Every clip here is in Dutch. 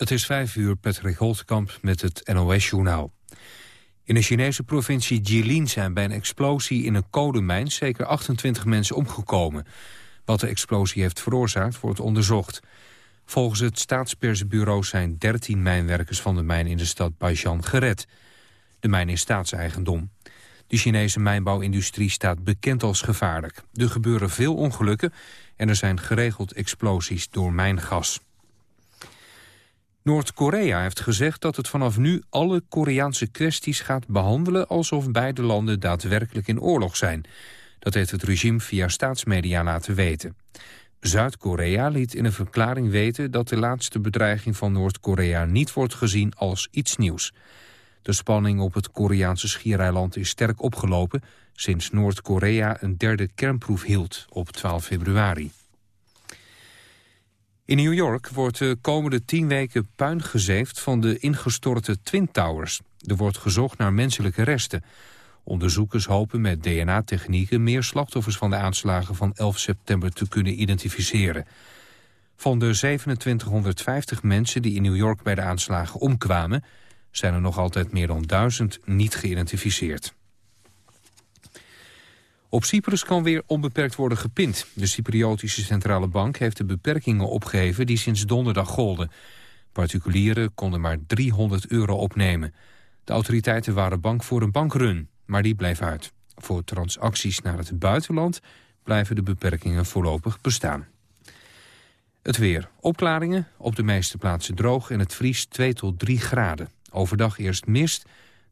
Het is vijf uur, Patrick Holtkamp met het NOS-journaal. In de Chinese provincie Jilin zijn bij een explosie in een kolenmijn... zeker 28 mensen omgekomen. Wat de explosie heeft veroorzaakt, wordt onderzocht. Volgens het staatspersbureau zijn 13 mijnwerkers van de mijn in de stad Baijian gered. De mijn is staatseigendom. De Chinese mijnbouwindustrie staat bekend als gevaarlijk. Er gebeuren veel ongelukken en er zijn geregeld explosies door mijngas. Noord-Korea heeft gezegd dat het vanaf nu alle Koreaanse kwesties gaat behandelen alsof beide landen daadwerkelijk in oorlog zijn. Dat heeft het regime via staatsmedia laten weten. Zuid-Korea liet in een verklaring weten dat de laatste bedreiging van Noord-Korea niet wordt gezien als iets nieuws. De spanning op het Koreaanse schiereiland is sterk opgelopen sinds Noord-Korea een derde kernproef hield op 12 februari. In New York wordt de komende tien weken puin gezeefd van de ingestorte Twin Towers. Er wordt gezocht naar menselijke resten. Onderzoekers hopen met DNA-technieken meer slachtoffers van de aanslagen van 11 september te kunnen identificeren. Van de 2750 mensen die in New York bij de aanslagen omkwamen... zijn er nog altijd meer dan duizend niet geïdentificeerd. Op Cyprus kan weer onbeperkt worden gepind. De Cypriotische Centrale Bank heeft de beperkingen opgeheven die sinds donderdag golden. Particulieren konden maar 300 euro opnemen. De autoriteiten waren bang voor een bankrun, maar die bleef uit. Voor transacties naar het buitenland blijven de beperkingen voorlopig bestaan. Het weer. Opklaringen, op de meeste plaatsen droog en het vriest 2 tot 3 graden. Overdag eerst mist,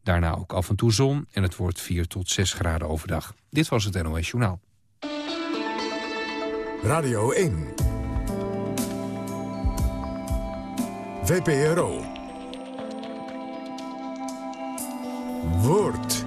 Daarna ook af en toe zon en het wordt 4 tot 6 graden overdag. Dit was het NOS Journaal. Radio 1. VPRO. Woord.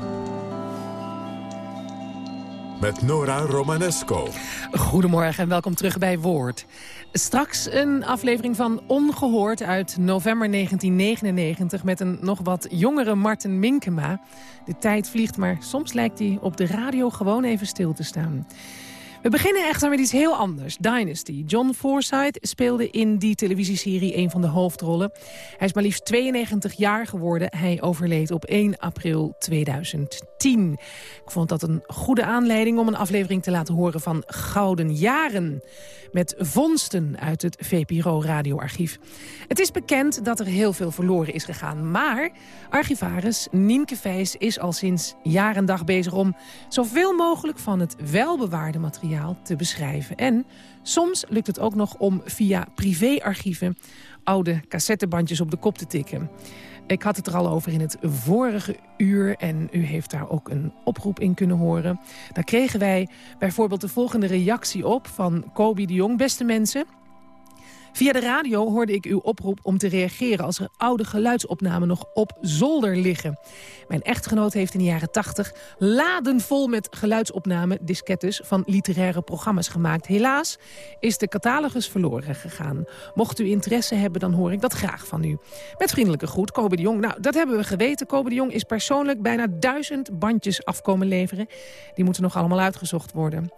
Met Nora Romanesco. Goedemorgen en welkom terug bij Woord. Straks een aflevering van Ongehoord uit november 1999... met een nog wat jongere Martin Minkema. De tijd vliegt, maar soms lijkt hij op de radio gewoon even stil te staan. We beginnen echter met iets heel anders. Dynasty. John Forsythe speelde in die televisieserie een van de hoofdrollen. Hij is maar liefst 92 jaar geworden. Hij overleed op 1 april 2010. Ik vond dat een goede aanleiding om een aflevering te laten horen van Gouden Jaren. Met vondsten uit het VPRO radioarchief. Het is bekend dat er heel veel verloren is gegaan. Maar archivaris Nienke Vijs is al sinds jaren dag bezig om zoveel mogelijk van het welbewaarde materiaal te beschrijven. En soms lukt het ook nog om via privéarchieven oude cassettebandjes op de kop te tikken. Ik had het er al over in het vorige uur en u heeft daar ook een oproep in kunnen horen. Daar kregen wij bijvoorbeeld de volgende reactie op van Kobi de Jong. Beste mensen, Via de radio hoorde ik uw oproep om te reageren als er oude geluidsopnamen nog op zolder liggen. Mijn echtgenoot heeft in de jaren 80 laden vol met geluidsopnamen, diskettes van literaire programma's gemaakt. Helaas is de catalogus verloren gegaan. Mocht u interesse hebben, dan hoor ik dat graag van u. Met vriendelijke groet, Kobe de Jong. Nou, dat hebben we geweten. Kobe de Jong is persoonlijk bijna duizend bandjes afkomen leveren. Die moeten nog allemaal uitgezocht worden.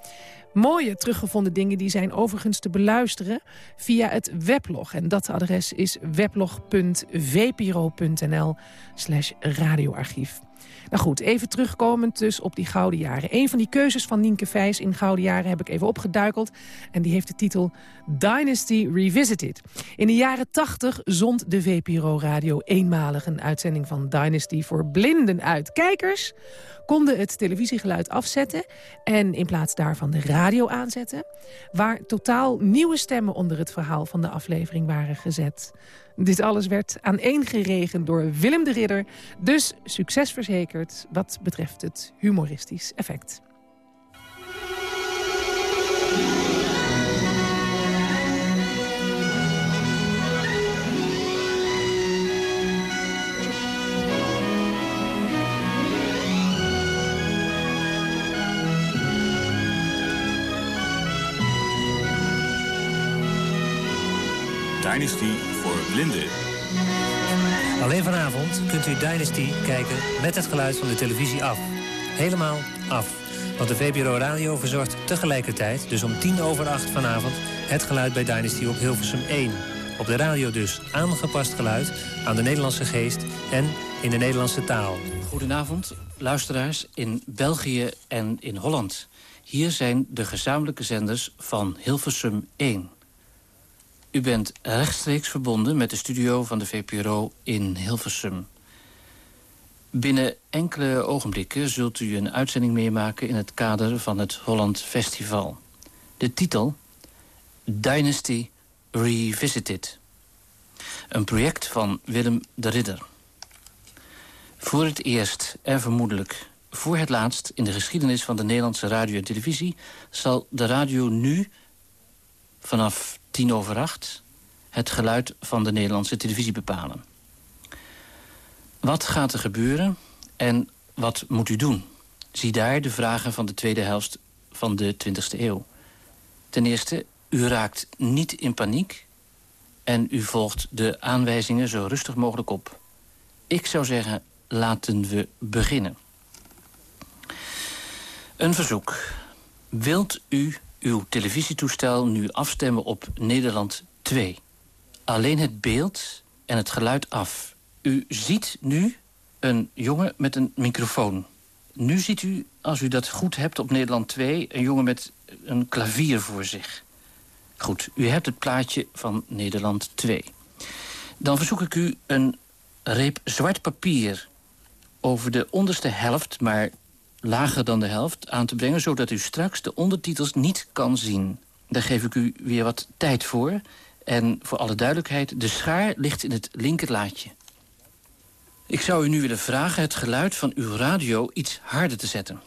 Mooie teruggevonden dingen die zijn overigens te beluisteren via het weblog. En dat adres is weblog.vpro.nl slash radioarchief. Nou goed, even terugkomend dus op die Gouden Jaren. Een van die keuzes van Nienke Vijs in Gouden Jaren heb ik even opgeduikeld. En die heeft de titel Dynasty Revisited. In de jaren 80 zond de VPRO Radio eenmalig een uitzending van Dynasty voor blinden uit. Kijkers konden het televisiegeluid afzetten en in plaats daarvan de radio aanzetten... waar totaal nieuwe stemmen onder het verhaal van de aflevering waren gezet. Dit alles werd aaneengeregend door Willem de Ridder. Dus succes verzekerd wat betreft het humoristisch effect. Dynasty Alleen vanavond kunt u Dynasty kijken met het geluid van de televisie af. Helemaal af. Want de VPRO Radio verzorgt tegelijkertijd, dus om tien over acht vanavond... het geluid bij Dynasty op Hilversum 1. Op de radio dus aangepast geluid aan de Nederlandse geest en in de Nederlandse taal. Goedenavond, luisteraars in België en in Holland. Hier zijn de gezamenlijke zenders van Hilversum 1. U bent rechtstreeks verbonden met de studio van de VPRO in Hilversum. Binnen enkele ogenblikken zult u een uitzending meemaken... in het kader van het Holland Festival. De titel Dynasty Revisited. Een project van Willem de Ridder. Voor het eerst en vermoedelijk voor het laatst in de geschiedenis van de Nederlandse radio en televisie... zal de radio nu, vanaf tien over acht... het geluid van de Nederlandse televisie bepalen. Wat gaat er gebeuren en wat moet u doen? Zie daar de vragen van de tweede helft van de 20e eeuw. Ten eerste, u raakt niet in paniek... en u volgt de aanwijzingen zo rustig mogelijk op. Ik zou zeggen, laten we beginnen. Een verzoek. Wilt u uw televisietoestel nu afstemmen op Nederland 2? Alleen het beeld en het geluid af. U ziet nu een jongen met een microfoon. Nu ziet u, als u dat goed hebt op Nederland 2... een jongen met een klavier voor zich. Goed, u hebt het plaatje van Nederland 2. Dan verzoek ik u een reep zwart papier over de onderste helft... maar lager dan de helft aan te brengen... zodat u straks de ondertitels niet kan zien. Daar geef ik u weer wat tijd voor. En voor alle duidelijkheid, de schaar ligt in het linkerlaadje. Ik zou u nu willen vragen het geluid van uw radio iets harder te zetten.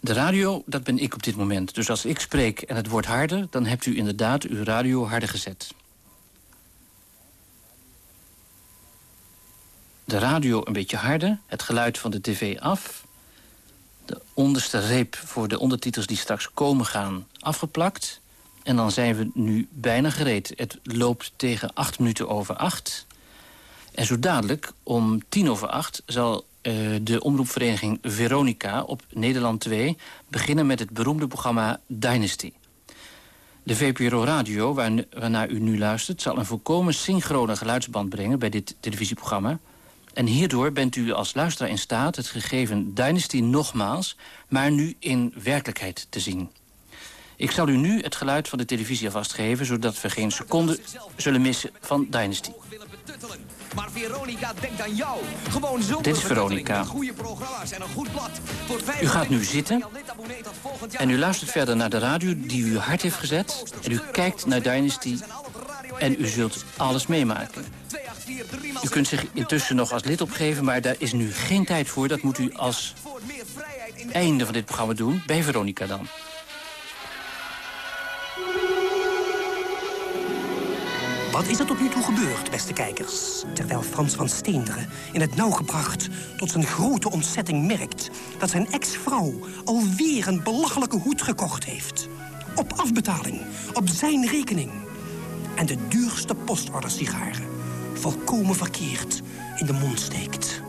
De radio, dat ben ik op dit moment. Dus als ik spreek en het wordt harder... dan hebt u inderdaad uw radio harder gezet. De radio een beetje harder, het geluid van de tv af... de onderste reep voor de ondertitels die straks komen gaan afgeplakt... en dan zijn we nu bijna gereed. Het loopt tegen acht minuten over acht. En zo dadelijk, om tien over acht... zal uh, de omroepvereniging Veronica op Nederland 2... beginnen met het beroemde programma Dynasty... De VPRO Radio, waarnaar u nu luistert... zal een volkomen synchrone geluidsband brengen bij dit televisieprogramma... En hierdoor bent u als luisteraar in staat het gegeven Dynasty nogmaals... maar nu in werkelijkheid te zien. Ik zal u nu het geluid van de televisie alvast geven... zodat we geen seconde zullen missen van Dynasty. Maar Veronica denkt aan jou. Gewoon Dit is Veronica. Goede programma's en een goed blad. U gaat nu zitten en u luistert verder naar de radio die u hard heeft gezet. En u kijkt naar Dynasty en u zult alles meemaken. U kunt zich intussen nog als lid opgeven, maar daar is nu geen tijd voor. Dat moet u als einde van dit programma doen, bij Veronica dan. Wat is er tot nu toe gebeurd, beste kijkers? Terwijl Frans van Steenderen in het nauw gebracht tot zijn grote ontzetting merkt... dat zijn ex-vrouw alweer een belachelijke hoed gekocht heeft. Op afbetaling, op zijn rekening. En de duurste postorder sigaren volkomen verkeerd in de mond steekt.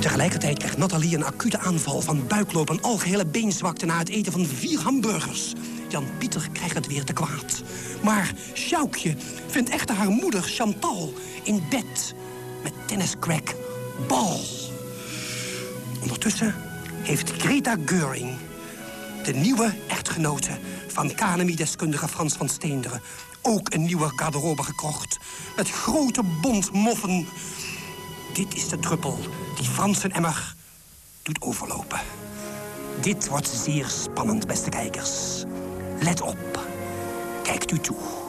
Tegelijkertijd krijgt Nathalie een acute aanval van buikloop en algehele beenzwakte... na het eten van vier hamburgers. Jan-Pieter krijgt het weer te kwaad. Maar Sjoukje vindt echter haar moeder Chantal in bed... met tenniscrack bal. Ondertussen heeft Greta Geuring, de nieuwe echtgenote van KNMI-deskundige Frans van Steenderen ook een nieuwe garderobe gekocht. Met grote bont moffen. Dit is de druppel die Fransen emmer doet overlopen. Dit wordt zeer spannend, beste kijkers. Let op. Kijkt u toe.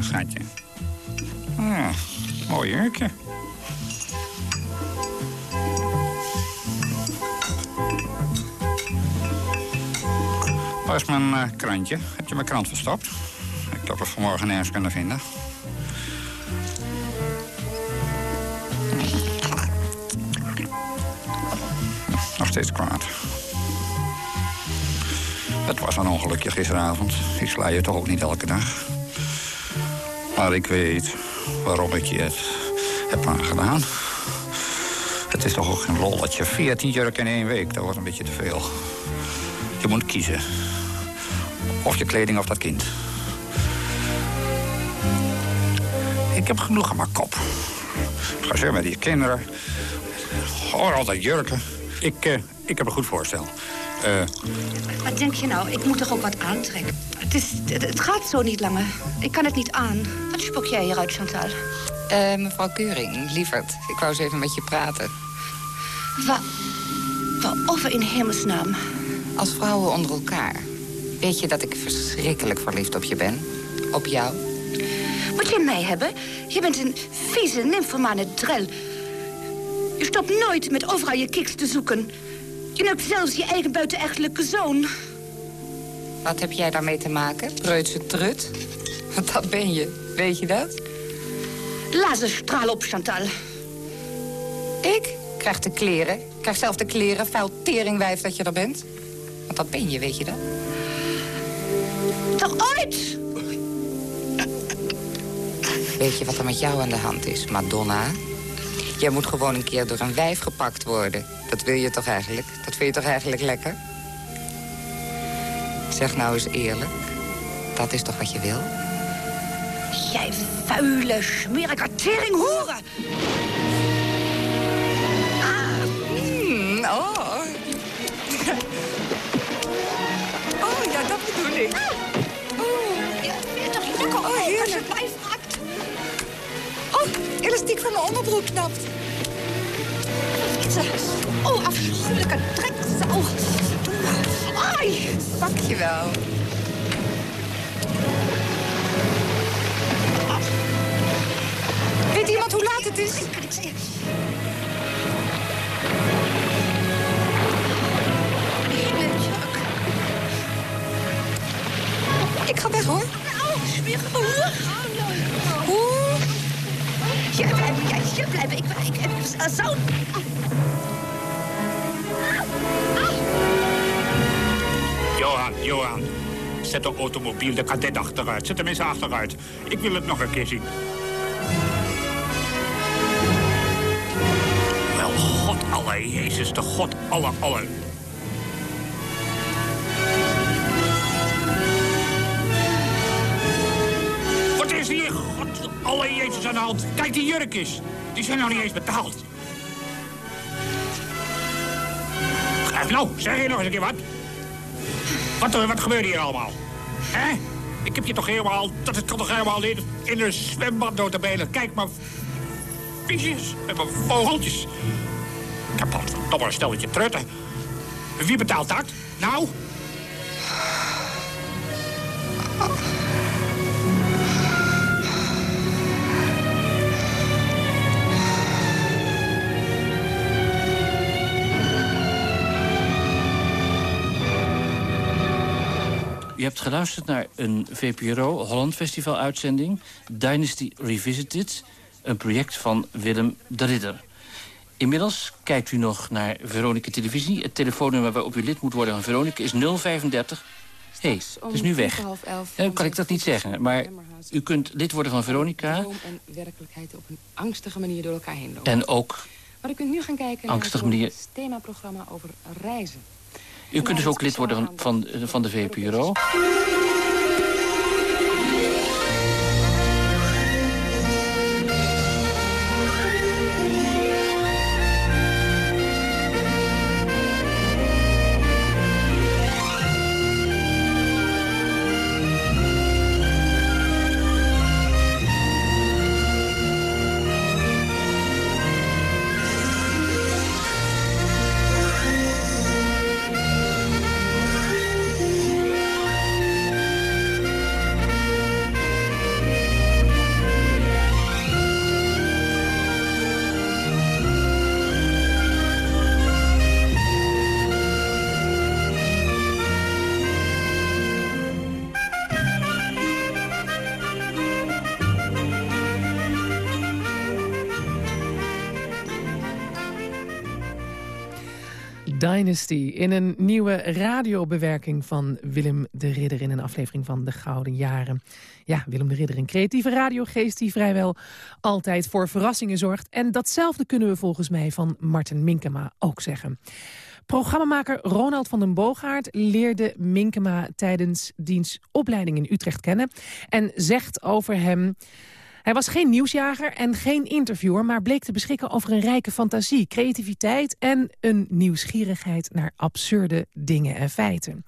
Goedemorgen, schatje. Ah, mooi jurkje. Waar is mijn uh, krantje? Heb je mijn krant verstopt? Ik heb het vanmorgen nergens kunnen vinden. Nog steeds kwaad. Het was een ongelukje gisteravond. Ik sla je toch ook niet elke dag. Maar ik weet waarom ik je het heb aangedaan. Het is toch ook een lolletje. 14 jurken in één week, dat wordt een beetje te veel. Je moet kiezen. Of je kleding of dat kind. Ik heb genoeg aan mijn kop. Ga zo met die kinderen. Hoor altijd jurken. Ik, uh, ik heb een goed voorstel. Wat denk je nou? Ik moet toch ook wat aantrekken? Het, is, het, het, gaat zo niet langer. Ik kan het niet aan. Wat spok jij hieruit, Chantal? Uh, mevrouw Keuring, lieverd. Ik wou eens even met je praten. Wat? Waarover in hemelsnaam? Als vrouwen onder elkaar. Weet je dat ik verschrikkelijk verliefd op je ben? Op jou? Moet je mij hebben? Je bent een vieze, nymphomane drel. Je stopt nooit met overal je kiks te zoeken. Je neukt zelfs je eigen buitenechtelijke zoon. Wat heb jij daarmee te maken, preutse trut? Want dat ben je, weet je dat? straal op, Chantal. Ik krijg de kleren. Ik krijg zelf de kleren, vuil teringwijf dat je er bent. Want dat ben je, weet je dat? Toch ooit? Weet je wat er met jou aan de hand is, Madonna? Jij moet gewoon een keer door een wijf gepakt worden. Dat wil je toch eigenlijk? Dat vind je toch eigenlijk lekker? Zeg nou eens eerlijk. Dat is toch wat je wil? Jij vuile, smerige teringhoeren! Ah, mm, oh. oh, ja, dat bedoel ik. Oh, ja, je toch lekker oh, heerlijk. als je Oh, elastiek van mijn onderbroek knapt. Oh, afschuwelijke trek. Zo. Ai. Pak je wel. Iemand hoe laat het is? Ik. Ik ga weg, hoor. Hoe? Hier blijven, ja, blijven. Ik, ik. Johan, Johan. Zet de automobiel de kadet achteruit. Zet hem eens achteruit. Ik wil het nog een keer zien. Alle Jezus, de God alle alle. Wat is hier, God alle Jezus aan de hand? Kijk, die jurkjes. Die zijn nog niet eens betaald. Nou, zeg je nog eens een keer wat? Wat, wat gebeurt hier allemaal? Hè? Ik heb je toch helemaal... Dat het kan toch helemaal in, in een zwembad notabene. Kijk maar. Visjes met mijn vogeltjes. Maar een stelletje trutten. Wie betaalt dat? Nou? U hebt geluisterd naar een VPRO Holland Festival uitzending... Dynasty Revisited, een project van Willem de Ridder. Inmiddels kijkt u nog naar Veronica Televisie. Het telefoonnummer waarop u lid moet worden van Veronica is 035... Hé, hey, het is nu weg. Dan kan ik dat niet zeggen. Maar u kunt lid worden van Veronica. en werkelijkheid op een angstige manier door elkaar heen lopen. En ook maar u kunt nu gaan kijken naar het themaprogramma over reizen. U kunt dus ook lid worden van, van, van de VPRO. In een nieuwe radiobewerking van Willem de Ridder... in een aflevering van De Gouden Jaren. Ja, Willem de Ridder, een creatieve radiogeest... die vrijwel altijd voor verrassingen zorgt. En datzelfde kunnen we volgens mij van Martin Minkema ook zeggen. Programmamaker Ronald van den Boogaard leerde Minkema tijdens diens opleiding in Utrecht kennen... en zegt over hem... Hij was geen nieuwsjager en geen interviewer... maar bleek te beschikken over een rijke fantasie, creativiteit... en een nieuwsgierigheid naar absurde dingen en feiten.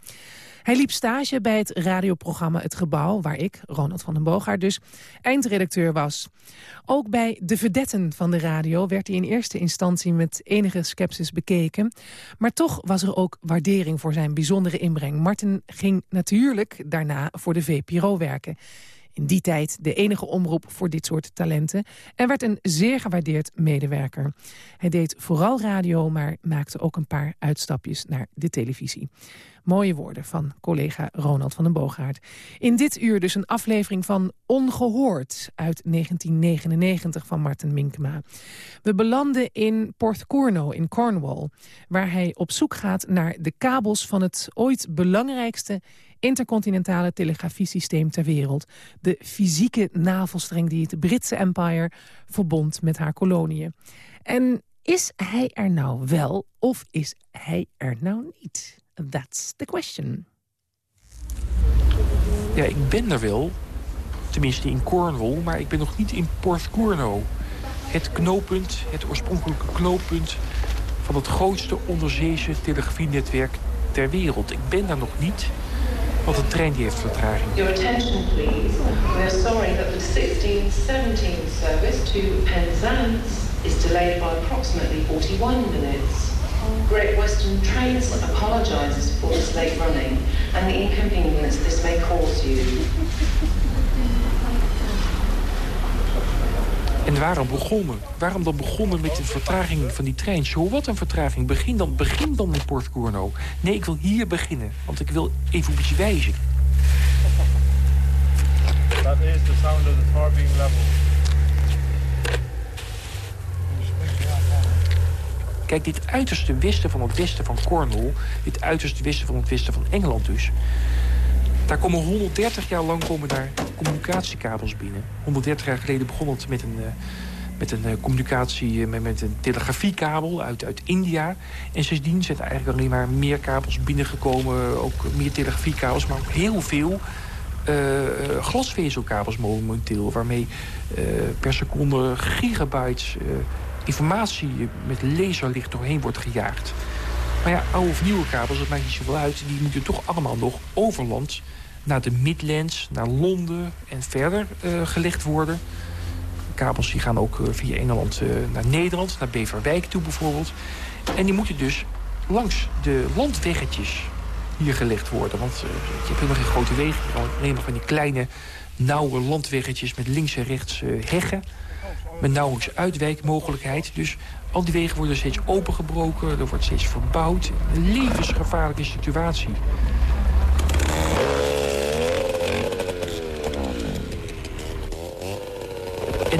Hij liep stage bij het radioprogramma Het Gebouw... waar ik, Ronald van den Boogaard, dus eindredacteur was. Ook bij de vedetten van de radio werd hij in eerste instantie... met enige sceptisch bekeken. Maar toch was er ook waardering voor zijn bijzondere inbreng. Martin ging natuurlijk daarna voor de VPRO werken in die tijd de enige omroep voor dit soort talenten... en werd een zeer gewaardeerd medewerker. Hij deed vooral radio, maar maakte ook een paar uitstapjes naar de televisie. Mooie woorden van collega Ronald van den Boogaard. In dit uur dus een aflevering van Ongehoord uit 1999 van Martin Minkema. We belanden in Porthcurno in Cornwall... waar hij op zoek gaat naar de kabels van het ooit belangrijkste intercontinentale telegrafiesysteem ter wereld. De fysieke navelstreng die het Britse Empire verbond met haar koloniën. En is hij er nou wel of is hij er nou niet? That's the question. Ja, ik ben er wel. Tenminste in Cornwall, maar ik ben nog niet in Porthcurno. Het knooppunt, het oorspronkelijke knooppunt van het grootste onderzeese telegrafienetwerk ter wereld. Ik ben daar nog niet. Want de trein die heeft vertraging. Your attention please. We are sorry that the 1617 service to Penzance is delayed by approximately 41 minutes. Great Western Trains apologizes for this late running and the inconvenience this may cause you. En waarom begonnen? Waarom dan begonnen met de vertraging van die trein? Zo wat een vertraging. Begin dan, begin dan in Port Corno. Nee, ik wil hier beginnen, want ik wil even op iets wijzen. Dat is de sound of the Torbing level. Kijk, dit uiterste westen van het westen van Cornwall... dit uiterste westen van het westen van Engeland dus... Daar komen 130 jaar lang komen daar communicatiekabels binnen. 130 jaar geleden begon het met een, uh, met een uh, communicatie, uh, met, met, een telegrafiekabel uit, uit India. En sindsdien zijn er eigenlijk alleen maar meer kabels binnengekomen. Ook meer telegrafiekabels, maar ook heel veel glasvezelkabels momenteel. Waarmee per seconde gigabytes informatie met laserlicht doorheen wordt gejaagd. Maar ja, oude of nieuwe kabels, dat maakt niet zoveel uit. Die moeten toch allemaal nog overland naar de Midlands, naar Londen en verder uh, gelegd worden. Kabels die gaan ook uh, via Engeland uh, naar Nederland, naar Beverwijk toe bijvoorbeeld. En die moeten dus langs de landweggetjes hier gelegd worden. Want je hebt helemaal geen grote wegen. Je alleen maar van die kleine, nauwe landweggetjes met links en rechts heggen. Met nauwelijks uitwijkmogelijkheid. Dus al die wegen worden steeds opengebroken. Er wordt steeds verbouwd. Een levensgevaarlijke situatie. En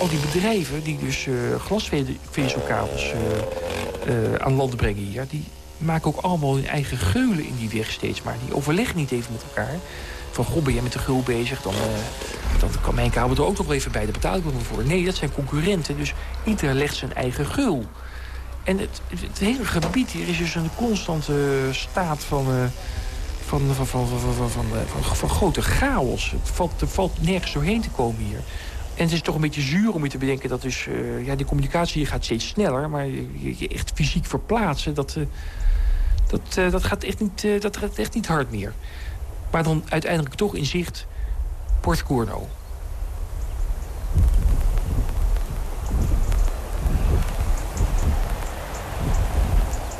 al die bedrijven die dus uh, glasvezelkabels uh, uh, aan land brengen hier... die maken ook allemaal hun eigen geulen in die weg steeds maar. Die overleggen niet even met elkaar. Van, goh, ben jij met de geul bezig? Dan, dan kan mijn kabel er ook nog wel even bij. Daar betaal ik wel voor. Nee, dat zijn concurrenten. Dus iedereen legt zijn eigen geul. En het, het, hele gebied hier is dus een constante staat van... Van, van, van, van, van, grote chaos. Het valt, er valt nergens doorheen te komen hier. En het is toch een beetje zuur om je te bedenken dat dus, ja, die communicatie hier gaat steeds sneller. Maar je, echt fysiek verplaatsen, dat, dat, uh, dat, gaat echt niet, dat gaat echt niet hard meer. Maar dan uiteindelijk toch in zicht Port Corno.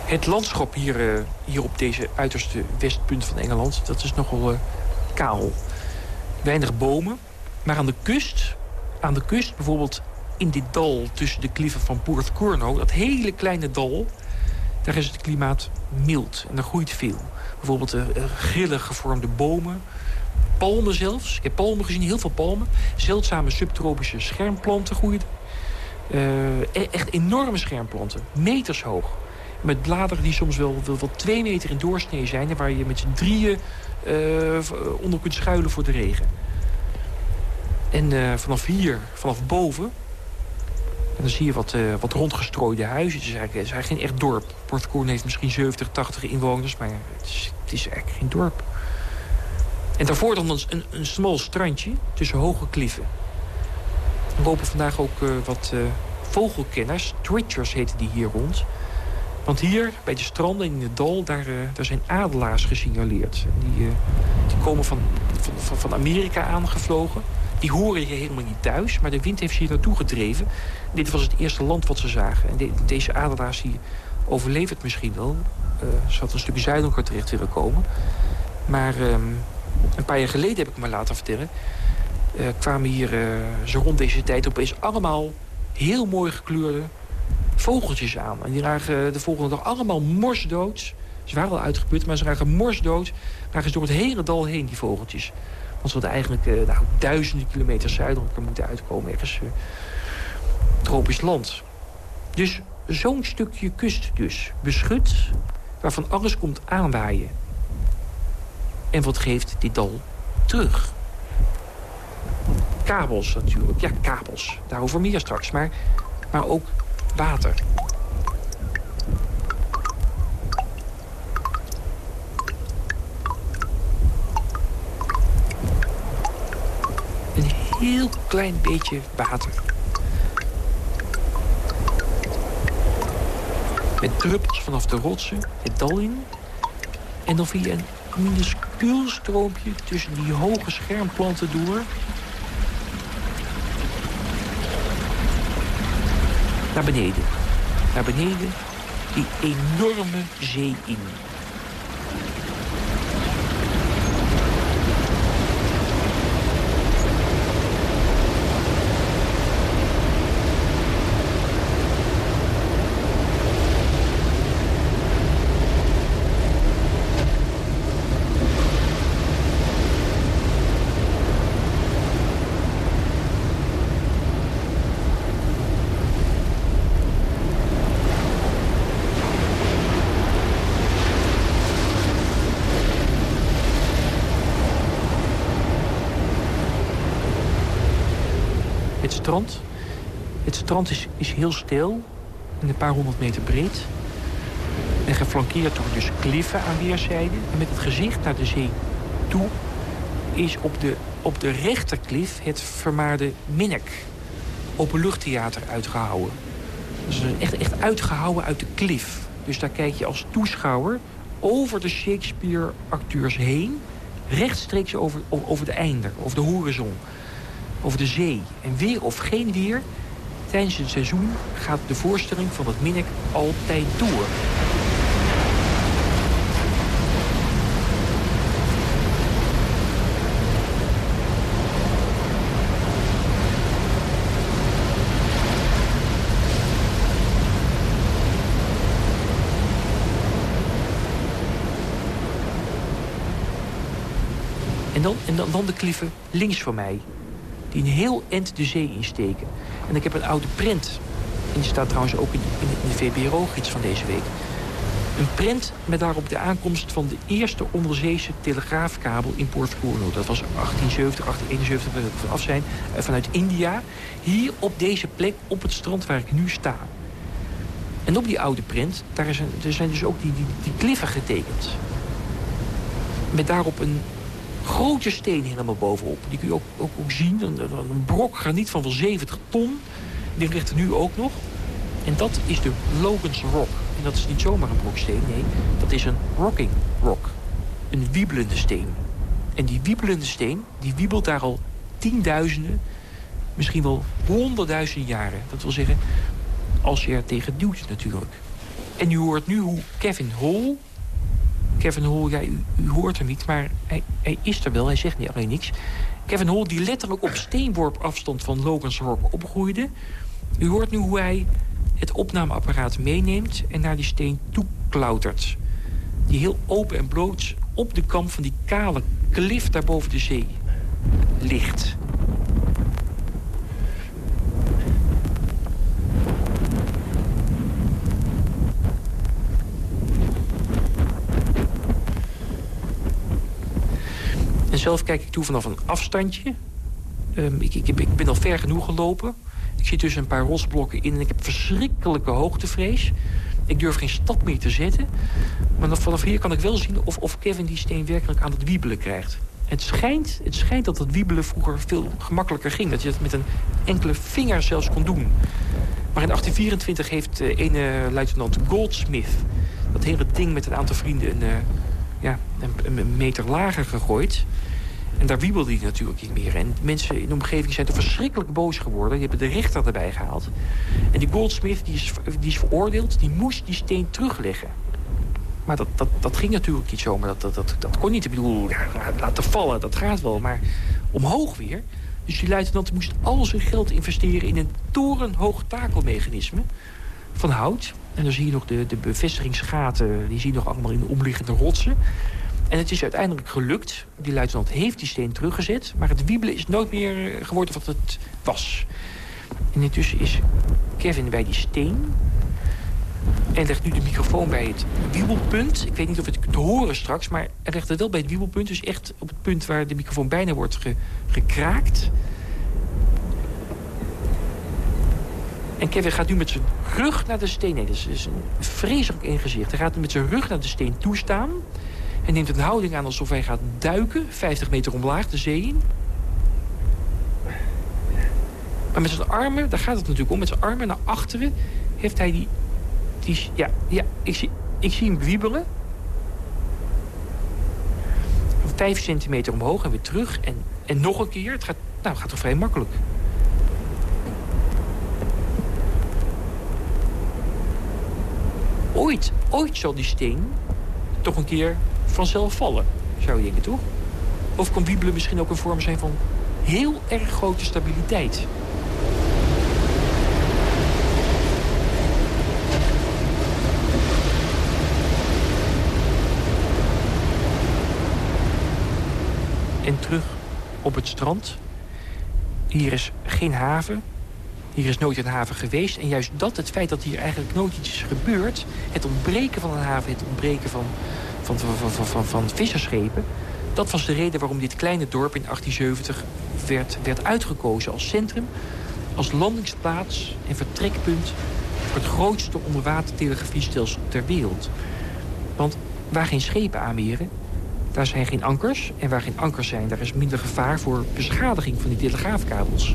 Het landschap hier, hier op deze uiterste westpunt van Engeland... dat is nogal kaal. Weinig bomen. Maar aan de kust aan de kust, bijvoorbeeld in dit dal tussen de kliffen van Port Corno... dat hele kleine dal, daar is het klimaat mild en er groeit veel. Bijvoorbeeld uh, grillig gevormde bomen, palmen zelfs. Ik heb palmen gezien, heel veel palmen. Zeldzame subtropische schermplanten groeien. Uh, echt enorme schermplanten, meters hoog. Met bladeren die soms wel, wel, wel twee meter in doorsnee zijn... en waar je met z'n drieën onder kunt schuilen voor de regen. En vanaf hier, vanaf boven... En dan zie je wat, uh, wat rondgestrooide huizen. Het is, eigenlijk, het is geen echt dorp. Port heeft misschien 70, 80 inwoners, maar het is, het eigenlijk geen dorp. En daarvoor dan een, een smal strandje tussen hoge kliffen. We lopen vandaag ook uh, wat uh, vogelkenners, twitchers heten die hier rond. Want hier, bij de stranden in het dal, daar, daar zijn adelaars gesignaleerd. Die, die komen van, van, van Amerika aangevlogen. Die horen hier helemaal niet thuis, maar de wind heeft ze hier naartoe gedreven. Dit was het eerste land wat ze zagen. En de, deze adelaars die overleven het misschien wel. ze had een stukje zuidelijker terecht willen komen. Maar um, een paar jaar geleden, heb ik me laten vertellen... Uh, kwamen hier uh, zo rond deze tijd opeens allemaal heel mooi gekleurde vogeltjes aan. En die ragen de volgende dag allemaal morsdood. Ze waren al uitgeput, maar ze ragen morsdood. Ragen ze door het hele dal heen, die vogeltjes. Want ze hadden eigenlijk uh, nou, duizenden kilometers zuidelijker moeten uitkomen. Ergens tropisch land. Dus zo'n stukje kust dus. Beschut, waarvan alles komt aanwaaien. En wat geeft dit dal terug? Kabels natuurlijk. Ja, kabels. Daarover meer straks. Maar, maar ook water. Een heel klein beetje water. Met druppels vanaf de rotsen het dal in. En dan via een minuscuul stroompje tussen die hoge schermplanten door. Naar beneden. Naar beneden die enorme zee in. Strand. Het strand is, is heel stil en een paar honderd meter breed. En geflankeerd door dus kliffen aan weerszijden. En met het gezicht naar de zee toe is op de, op de rechterklif het vermaarde Minnek openluchttheater uitgehouden. Dat is echt, echt uitgehouden uit de klif. Dus daar kijk je als toeschouwer over de Shakespeare-acteurs heen... rechtstreeks over, over de einder, over de horizon over de zee. En weer of geen weer, tijdens het seizoen gaat de voorstelling van het Minnek altijd door. En dan, en dan, de kliffen links van mij die een heel eind de zee insteken. En ik heb een oude print. En die staat trouwens ook in, in, de VBRO-gids van deze week. Een print met daarop de aankomst van de eerste onderzeese telegraafkabel in Port Cornwall. Dat was 1870, 1871, waar we vanaf zijn, eh, vanuit India. Hier op deze plek, op het strand waar ik nu sta. En op die oude print, daar is er zijn dus ook die, die, die kliffen getekend. Met daarop een grote steen helemaal bovenop. Die kun je ook, ook, zien. Een, een, brok graniet van wel 70 ton. Die ligt er nu ook nog. En dat is de Logan's Rock. En dat is niet zomaar een broksteen, nee. Dat is een rocking rock. Een wiebelende steen. En die wiebelende steen, die wiebelt daar al tienduizenden... misschien wel honderdduizenden jaren. Dat wil zeggen, als je er tegen duwt natuurlijk. En u hoort nu hoe Kevin Hall, Kevin Hall, ja, u, hoort hem niet, maar hij, hij, is er wel. Hij zegt niet alleen niks. Kevin Hall, die letterlijk op steenworp afstand van Logan's Rock opgroeide. U hoort nu hoe hij het opnameapparaat meeneemt en naar die steen toe klautert. Die heel open en bloot op de kant van die kale klif daar boven de zee ligt. En zelf kijk ik toe vanaf een afstandje. Ehm, ik, ik, ben al ver genoeg gelopen. Ik zit tussen een paar rotsblokken in en ik heb verschrikkelijke hoogtevrees. Ik durf geen stap meer te zetten. Maar vanaf hier kan ik wel zien of, of Kevin die steen werkelijk aan het wiebelen krijgt. Het schijnt, het schijnt dat het wiebelen vroeger veel gemakkelijker ging. Dat je het met een enkele vinger zelfs kon doen. Maar in 1824 heeft uh, ene luitenant Goldsmith... dat hele ding met een aantal vrienden uh, ja, een, meter lager gegooid. En daar wiebelde hij natuurlijk niet meer. En mensen in de omgeving zijn er verschrikkelijk boos geworden. Die hebben de rechter erbij gehaald. En die Goldsmith die is, die is veroordeeld, die moest die steen terugleggen. Maar dat, dat, dat ging natuurlijk niet zo. Maar dat, dat, dat, kon niet. Ik bedoel, laten vallen, dat gaat wel. Maar omhoog weer. Dus die luitenant moest al zijn geld investeren... in een torenhoog takelmechanisme van hout. En dan zie je nog de, de bevestigingsgaten. Die zie je nog allemaal in de omliggende rotsen. En het is uiteindelijk gelukt. Die luitenant heeft die steen teruggezet. Maar het wiebelen is nooit meer geworden wat het was. En intussen is Kevin bij die steen. En legt nu de microfoon bij het wiebelpunt. Ik weet niet of het te horen straks, maar hij legt het wel bij het wiebelpunt. Dus echt op het punt waar de microfoon bijna wordt gekraakt. En Kevin gaat nu met zijn rug naar de steen. Nee, dat is, een vreselijk ingezicht. Hij gaat met zijn rug naar de steen toestaan. Hij neemt een houding aan alsof hij gaat duiken. 50 meter omlaag de zee in. Maar met zijn armen, daar gaat het natuurlijk om. Met zijn armen naar achteren heeft hij die die, ja, ja ik, zie, ik zie hem wiebelen. Vijf centimeter omhoog en weer terug. En, en nog een keer. Het gaat, nou, gaat toch vrij makkelijk. Ooit, ooit zal die steen toch een keer vanzelf vallen. Zou je denken, toch? Of kan wiebelen misschien ook een vorm zijn van heel erg grote stabiliteit. en terug op het strand. Hier is geen haven. Hier is nooit een haven geweest. En juist dat, het feit dat hier eigenlijk nooit iets is gebeurd... het ontbreken van een haven, het ontbreken van, van, van, van, van, visserschepen... dat was de reden waarom dit kleine dorp in 1870 werd, werd uitgekozen als centrum... als landingsplaats en vertrekpunt voor het grootste onderwatertelegrafiestelsel ter wereld. Want waar geen schepen aanmeren, daar zijn geen ankers. En waar geen ankers zijn, daar is minder gevaar voor beschadiging van die telegraafkabels.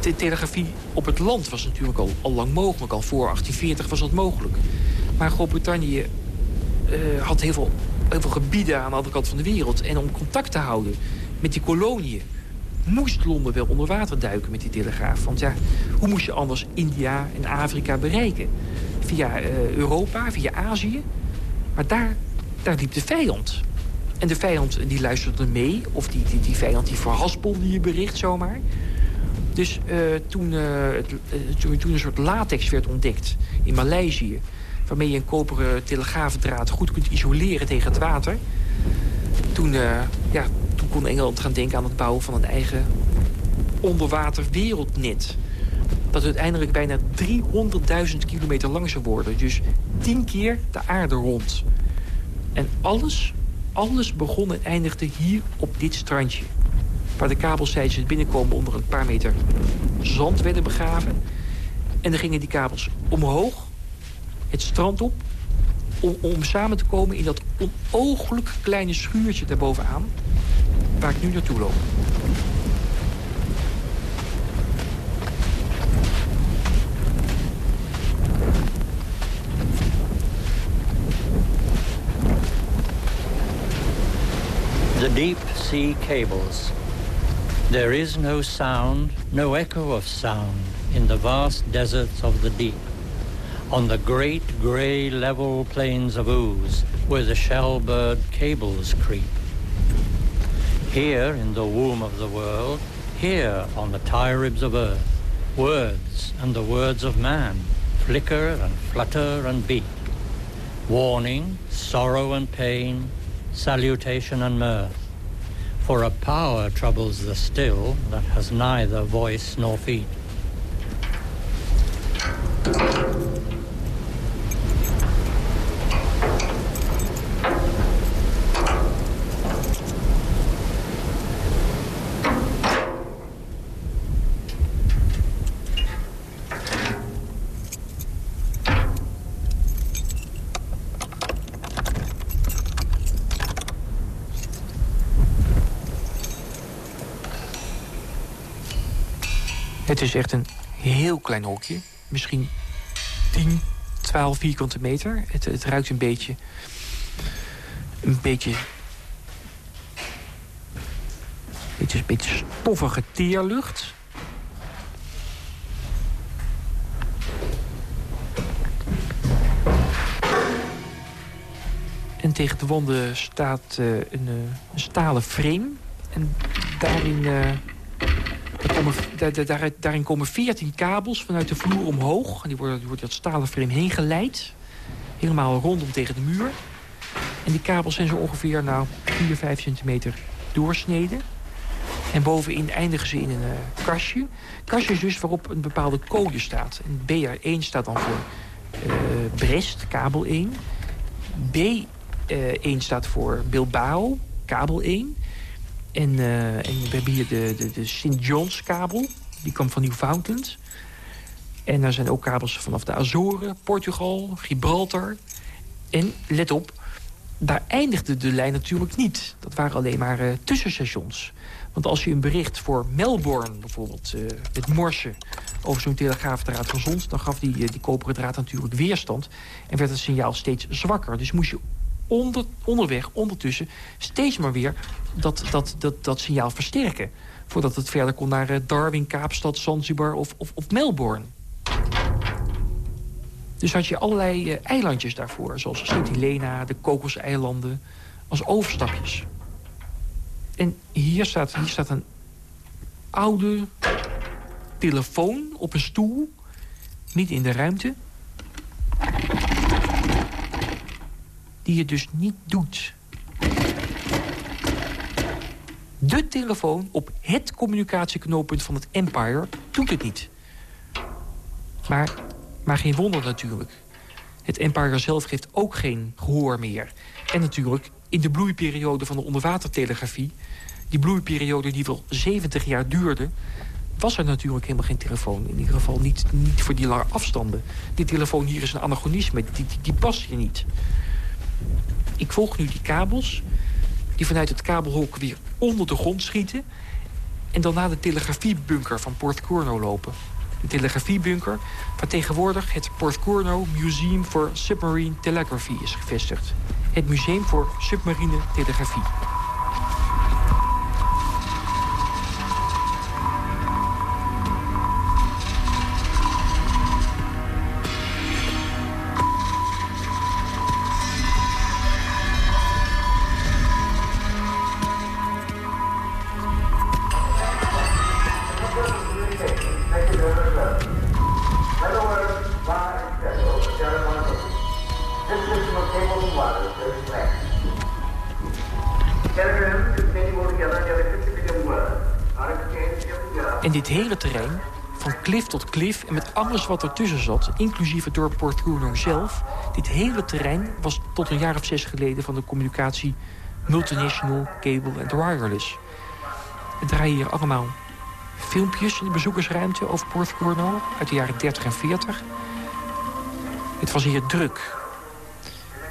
De telegrafie op het land was natuurlijk al, al lang mogelijk. Al voor 1840 was dat mogelijk. Maar Groot-Brittannië had heel veel, gebieden aan de andere kant van de wereld. En om contact te houden met die koloniën... moest Londen wel onder water duiken met die telegraaf. Want ja, hoe moest je anders India en Afrika bereiken? Via uh, Europa, via Azië. Maar daar daar liep de vijand. En de vijand die luisterde mee. Of die, die, die vijand die verhaspelde je bericht zomaar. Dus toen, uh, toen een soort latex werd ontdekt in Maleisië... waarmee je een koperen telegraafdraad goed kunt isoleren tegen het water... toen, ja, toen kon Engeland gaan denken aan het bouwen van een eigen onderwater wereldnet. Dat uiteindelijk bijna 300.000 kilometer lang zou worden. Dus tien keer de aarde rond. En alles, alles begon en eindigde hier op dit strandje. Waar de kabelzijdes binnenkomen onder een paar meter zand werden begraven. En dan gingen die kabels omhoog, het strand op... om, om samen te komen in dat onooglijk kleine schuurtje daarbovenaan... waar ik nu naartoe loop. The deep sea cables. There is no sound, no echo of sound in the vast deserts of the deep. On the great grey level plains of ooze where the shellbird cables creep. Here in the womb of the world, here on the tie ribs of earth, words and the words of man flicker and flutter and beat. Warning, sorrow and pain, salutation and mirth. For a power troubles the still that has neither voice nor feet. Het is echt een heel klein hokje. Misschien 10, 12 vierkante meter. Het, het ruikt een beetje... Een beetje... Het een beetje stoffige teerlucht. En tegen de wanden staat een, uh, een, stalen frame. En daarin, daar daar, daar, daarin komen 14 kabels vanuit de vloer omhoog. En die worden, wordt dat stalen frame heen geleid. Helemaal rondom tegen de muur. En die kabels zijn zo ongeveer nou, 4, 5 centimeter doorsneden. En bovenin eindigen ze in een uh, kastje. Kastje is dus waarop een bepaalde code staat. En BR1 staat dan voor uh, Brest, kabel 1. B1 staat voor Bilbao, kabel 1. En, uh, en we hebben hier de, de, de St. John's kabel. Die komt van Newfoundland. En daar zijn ook kabels vanaf de Azoren, Portugal, Gibraltar. En let op, daar eindigde de lijn natuurlijk niet. Dat waren alleen maar uh, tussenstations. Want als je een bericht voor Melbourne bijvoorbeeld uh, met morsen over zo'n telegraafdraad verzond... dan gaf die, die koperen draad natuurlijk weerstand en werd het signaal steeds zwakker. Dus moest je onder, onderweg, ondertussen, steeds maar weer dat, dat, dat, dat signaal versterken. Voordat het verder kon naar uh, Darwin, Kaapstad, Zanzibar of, of, of Melbourne. Dus had je allerlei uh, eilandjes daarvoor, zoals Sint Helena, de Kokoseilanden, als overstapjes. En hier staat, hier staat een oude telefoon op een stoel, niet in de ruimte. Die het dus niet doet. De telefoon op het communicatieknooppunt van het Empire doet het niet. Maar, maar geen wonder natuurlijk. Het Empire zelf geeft ook geen gehoor meer. En natuurlijk, in de bloeiperiode van de onderwatertelegrafie... die bloeiperiode die wel 70 jaar duurde... was er natuurlijk helemaal geen telefoon. In ieder geval niet, niet voor die lange afstanden. Die telefoon hier is een anachronisme, die, die, die past hier niet. Ik volg nu die kabels die vanuit het kabelhok weer onder de grond schieten... en dan naar de telegrafiebunker van Port Corno lopen. De telegrafiebunker waar tegenwoordig het Port Corno Museum for Submarine Telegraphy is gevestigd. Het museum voor submarine telegrafie. Wat ertussen zat... inclusief het dorp Port Corno zelf... dit hele terrein was tot een jaar of zes geleden van de communicatie... multinational, cable en wireless. Er draaien hier allemaal filmpjes in de bezoekersruimte over Port Corno... uit de jaren 30 en 40. Het was hier druk.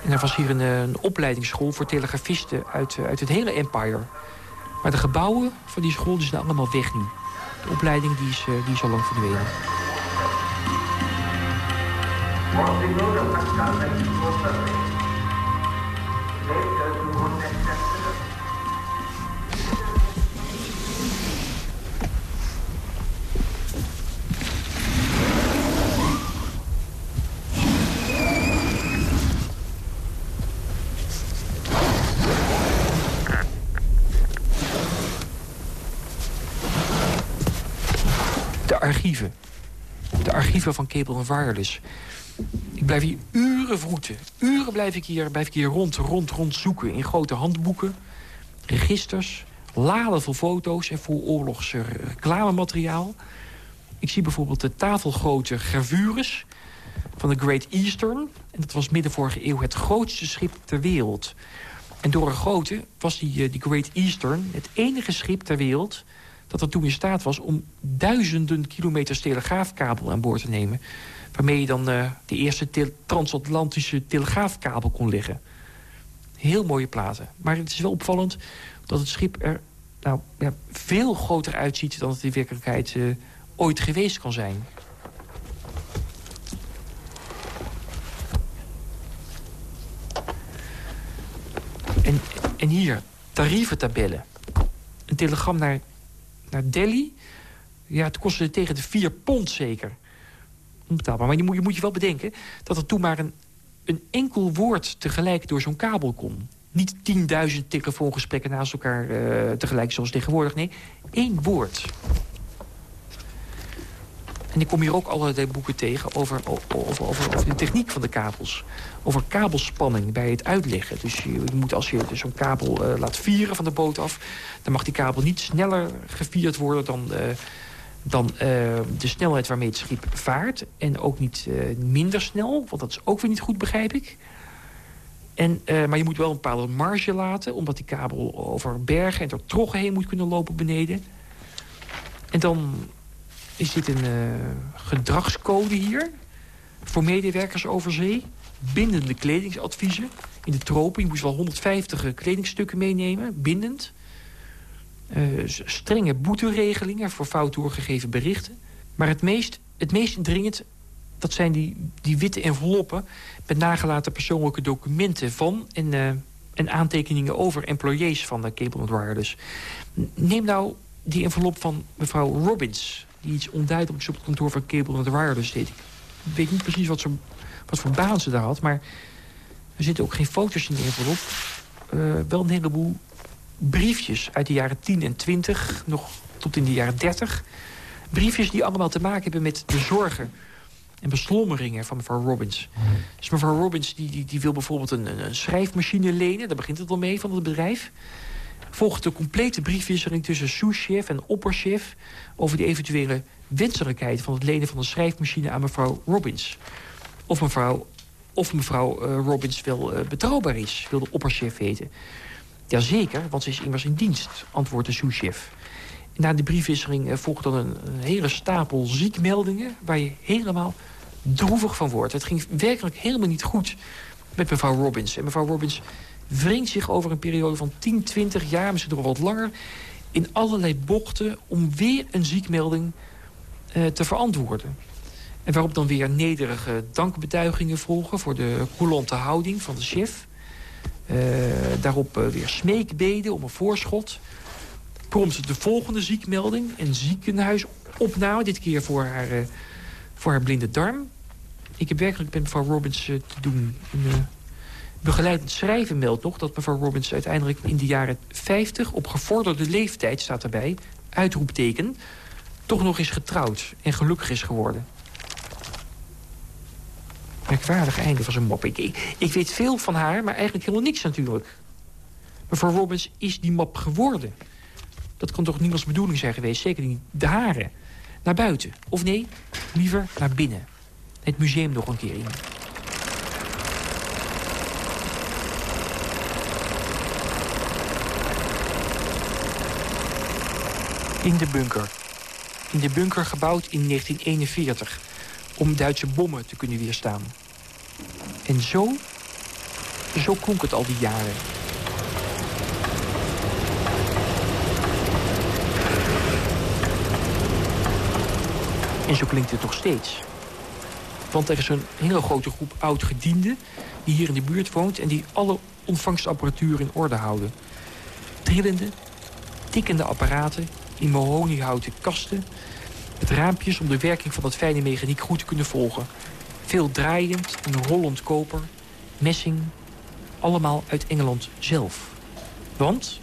En er was hier een, een opleidingsschool voor telegrafisten uit, uit het hele empire... Maar de gebouwen van die school zijn allemaal weg nu. De opleiding die is, uh, die is al lang verdwenen. Archieven. De archieven van Cable Wireless. Ik blijf hier uren vroeten. Uren blijf ik hier, blijf ik hier rond, rond, rond zoeken. In grote handboeken, registers, laden vol foto's... en vol oorlogs reclamemateriaal. Ik zie bijvoorbeeld de tafelgrote gravures van de Great Eastern. En dat was midden vorige eeuw het grootste schip ter wereld. En door een grote was die, die Great Eastern het enige schip ter wereld dat er toen in staat was om duizenden kilometers telegraafkabel aan boord te nemen. Waarmee je dan uh, de eerste te transatlantische telegraafkabel kon leggen. Heel mooie platen. Maar het is wel opvallend dat het schip er nou, ja, veel groter uitziet dan het in werkelijkheid uh, ooit geweest kan zijn. En, en hier, tarieventabellen. Een telegram naar, naar Delhi. Ja, het kostte tegen de 4 pond zeker. Maar je moet, je wel bedenken dat er toen maar een, een enkel woord tegelijk door zo'n kabel kon. Niet 10.000 telefoongesprekken naast elkaar uh, tegelijk zoals tegenwoordig. Nee, één woord. En ik kom hier ook allerlei boeken tegen over, over, over, over de techniek van de kabels. Over kabelspanning bij het uitleggen. Dus je, moet als je zo'n kabel uh, laat vieren van de boot af... dan mag die kabel niet sneller gevierd worden dan, uh, dan uh, de snelheid waarmee het schip vaart. En ook niet minder snel, want dat is ook weer niet goed, begrijp ik. En, maar je moet wel een bepaalde marge laten... omdat die kabel over bergen en door troggen heen moet kunnen lopen beneden. En dan is dit een gedragscode hier voor medewerkers over zee. Bindende kledingsadviezen. In de tropen, je moest wel 150 kledingstukken meenemen, bindend. Uh, strenge boeteregelingen voor fout doorgegeven berichten. Maar het meest, het meest indringend, dat zijn die, die witte enveloppen... met nagelaten persoonlijke documenten van... en, uh, en aantekeningen over employees van de Cable Wireless. Neem nou die envelop van mevrouw Robbins die iets onduidelijks op het kantoor van Cable Wireless deed. Ik weet niet precies wat, ze, wat voor baan ze daar had, maar er zitten ook geen foto's in de envelop. Uh, wel een heleboel briefjes uit de jaren 10 en 20, nog tot in de jaren 30. Briefjes die allemaal te maken hebben met de zorgen en beslommeringen van mevrouw Robbins. Dus mevrouw Robbins die, die, die wil bijvoorbeeld een, een schrijfmachine lenen. Daar begint het al mee van het bedrijf volgt de complete briefwisseling tussen souschef en opperchef... over de eventuele wenselijkheid van het lenen van een schrijfmachine aan mevrouw Robbins. Of mevrouw, of mevrouw uh, Robbins wel uh, betrouwbaar is, wil de opperchef weten. Jazeker, want ze is immers in dienst, antwoordt de souschef. Na de briefwisseling uh, volgt dan een, hele stapel ziekmeldingen... waar je helemaal droevig van wordt. Het ging werkelijk helemaal niet goed met mevrouw Robbins. En mevrouw Robbins wringt zich over een periode van 10, 20 jaar, misschien nog wat langer... in allerlei bochten om weer een ziekmelding uh, te verantwoorden. En waarop dan weer nederige dankbetuigingen volgen... voor de coulante houding van de chef. Uh, daarop uh, weer smeekbeden om een voorschot. Prompt de volgende ziekmelding. Een ziekenhuisopname, dit keer voor haar, voor haar blinde darm. Ik heb werkelijk met mevrouw Robbins te doen... Begeleidend schrijven meldt nog dat mevrouw Robbins uiteindelijk in de jaren 50... op gevorderde leeftijd, staat erbij, uitroepteken... toch nog is getrouwd en gelukkig is geworden. Merkwaardig einde van zijn mop. Ik, ik, ik weet veel van haar, maar eigenlijk helemaal niks natuurlijk. Mevrouw Robbins is die mop geworden. Dat kan toch niemands bedoeling zijn geweest, zeker niet de haren. Naar buiten. Of nee, liever naar binnen. Het museum nog een keer in. in de bunker. In de bunker gebouwd in 1941 om Duitse bommen te kunnen weerstaan. En zo, zo klonk het al die jaren. En zo klinkt het nog steeds. Want er is een hele grote groep oud-gedienden... die hier in de buurt woont en die alle ontvangstapparatuur in orde houden. Trillende, tikkende apparaten in mahoniehouten kasten... met raampjes om de werking van het fijne mechaniek goed te kunnen volgen. Veel draaiend en rollend koper, messing, allemaal uit Engeland zelf. Want?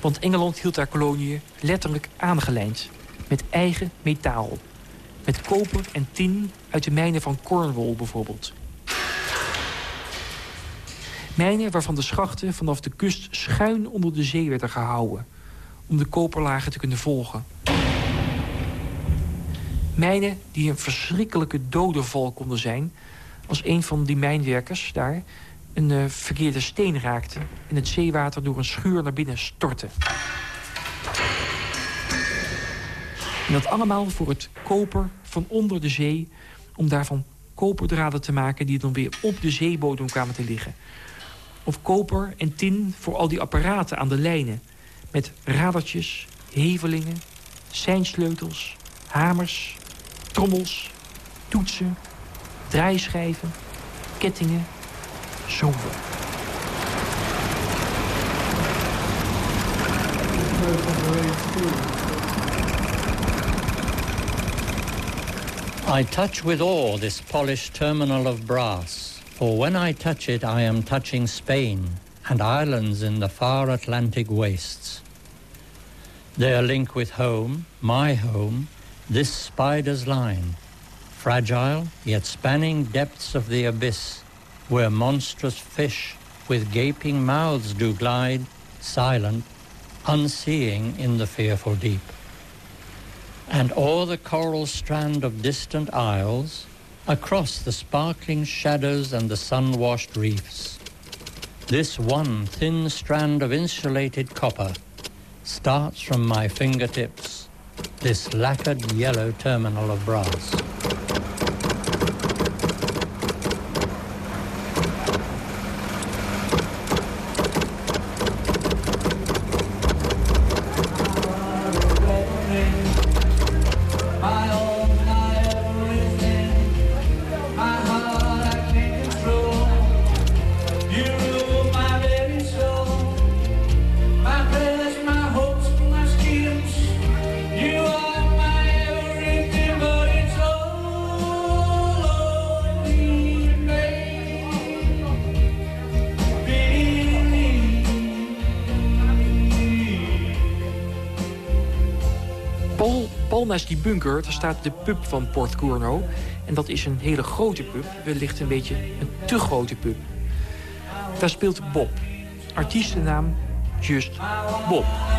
Want Engeland hield haar koloniën letterlijk aangelijnd. Met eigen metaal. Met koper en tin uit de mijnen van Cornwall bijvoorbeeld. Mijnen waarvan de schachten vanaf de kust schuin onder de zee werden gehouden om de koperlagen te kunnen volgen. Mijnen die een verschrikkelijke dodenval konden zijn... als een van die mijnwerkers daar een uh, verkeerde steen raakte... en het zeewater door een schuur naar binnen stortte. En dat allemaal voor het koper van onder de zee... om daarvan koperdraden te maken die dan weer op de zeebodem kwamen te liggen. Of koper en tin voor al die apparaten aan de lijnen met radertjes, hevelingen, seinsleutels, hamers, trommels, toetsen, draaischijven, kettingen. I touch with awe this polished terminal of brass, for when I touch it I am touching Spain and islands in the far Atlantic wastes. Their link with home, my home, this spider's line, fragile yet spanning depths of the abyss, where monstrous fish with gaping mouths do glide, silent, unseeing in the fearful deep. And o'er the coral strand of distant isles, across the sparkling shadows and the sun-washed reefs, this one thin strand of insulated copper starts from my fingertips, this lacquered yellow terminal of brass. Bunker daar staat de pub van Port Courno. En dat is een hele grote pub. Wellicht een beetje een te grote pub. Daar speelt Bob. Artiestennaam Just Bob.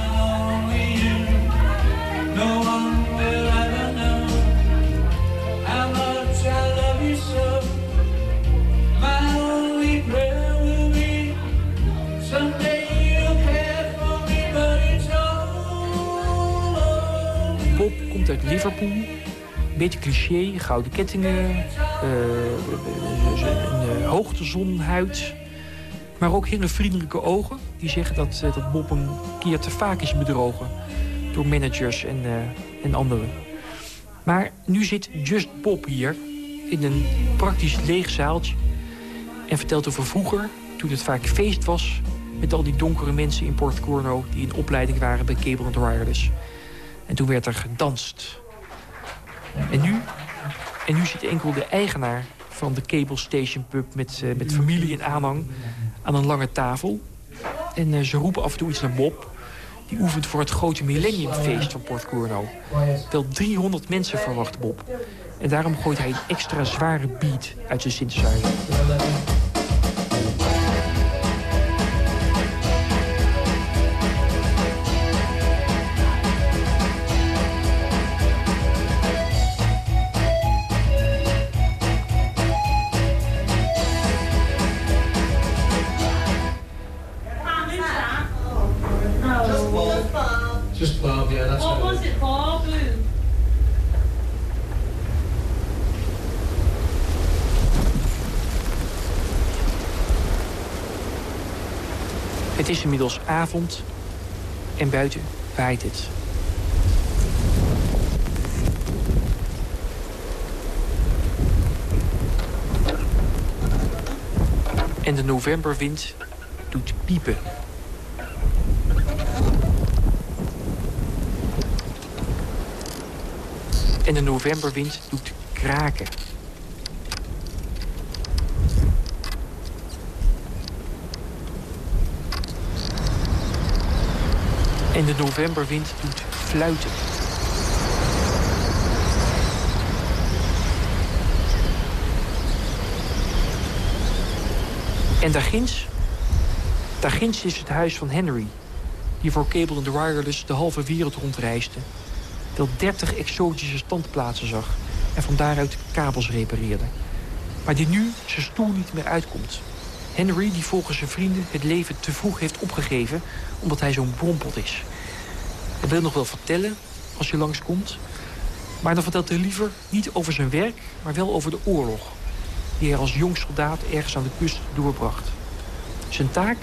Uit Liverpool. Een beetje cliché, gouden kettingen, uh, een uh, hoogtezonhuid. Maar ook hele vriendelijke ogen. Die zeggen dat, dat Bob een keer te vaak is bedrogen. Door managers en, en anderen. Maar nu zit Just Bob hier in een praktisch leeg zaaltje. En vertelt over vroeger, toen het vaak feest was... met al die donkere mensen in Port Corno... die in opleiding waren bij Cable Wireless. En toen werd er gedanst. En nu, en nu zit enkel de eigenaar van de Cable Station Pub... met, uh, met familie en aanhang aan een lange tafel. En uh, ze roepen af en toe iets naar Bob. Die oefent voor het grote millenniumfeest van Port Corno. Wel 300 mensen verwacht Bob. En daarom gooit hij een extra zware beat uit zijn synthesizer. Avond en buiten waait het. En de novemberwind doet piepen. En de novemberwind doet kraken. En de novemberwind doet fluiten. En daar ginds, daar ginds is het huis van Henry... die voor Cable and Wireless de halve wereld rondreisde... wel dertig exotische standplaatsen zag... en van daaruit kabels repareerde. Maar die nu zijn stoel niet meer uitkomt. Henry, die volgens zijn vrienden het leven te vroeg heeft opgegeven... omdat hij zo'n brompot is. Hij wil nog wel vertellen als je langskomt. Maar dan vertelt hij liever niet over zijn werk... maar wel over de oorlog... die hij als jong soldaat ergens aan de kust doorbracht. Zijn taak?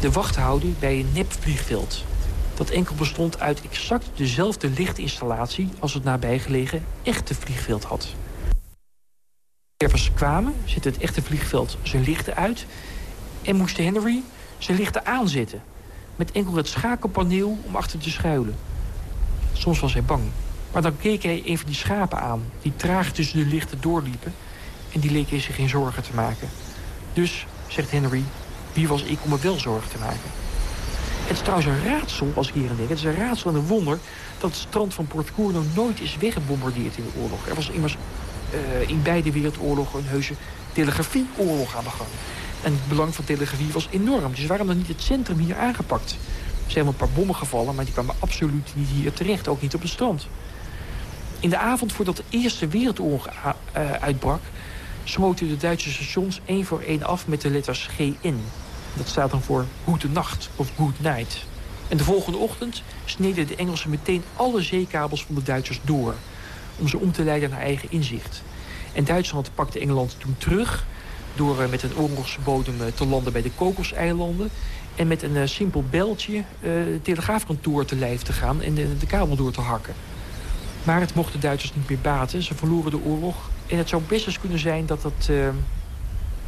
De wacht houden bij een nepvliegveld. dat enkel bestond uit exact dezelfde lichtinstallatie... als het nabijgelegen echte vliegveld had. Wervers kwamen, zette het echte vliegveld zijn lichten uit... en moest Henry zijn lichten aanzetten... met enkel het schakelpaneel om achter te schuilen. Soms was hij bang. Maar dan keek hij een van die schapen aan... die traag tussen de lichten doorliepen... en die leek zich geen zorgen te maken. Dus, zegt Henry, wie was ik om me wel zorgen te maken? Het is trouwens een raadsel, als ik hier aan denk. Het is een raadsel en een wonder dat het strand van Port Courno nooit is weggebombardeerd in de oorlog. Er was immers uh, in beide wereldoorlogen een heuse telegrafieoorlog aan de gang. En het belang van telegrafie was enorm. Dus waarom dan niet het centrum hier aangepakt? Er zijn wel een paar bommen gevallen, maar die kwamen absoluut niet hier terecht. Ook niet op het strand. In de avond voordat de Eerste Wereldoorlog uh, uitbrak... smoten de Duitse stations één voor één af met de letters GN. Dat staat dan voor Goede Nacht of Good Night. En de volgende ochtend sneden de Engelsen meteen alle zeekabels van de Duitsers door... om ze om te leiden naar eigen inzicht. En Duitsland pakte Engeland toen terug... door eh, met een oorlogsbodem eh, te landen bij de Kokoseilanden... en met een uh, simpel beltje het telegraafkantoor te lijf te gaan... en de, kabel door te hakken. Maar het mocht de Duitsers niet meer baten. Ze verloren de oorlog. En het zou best eens kunnen zijn dat dat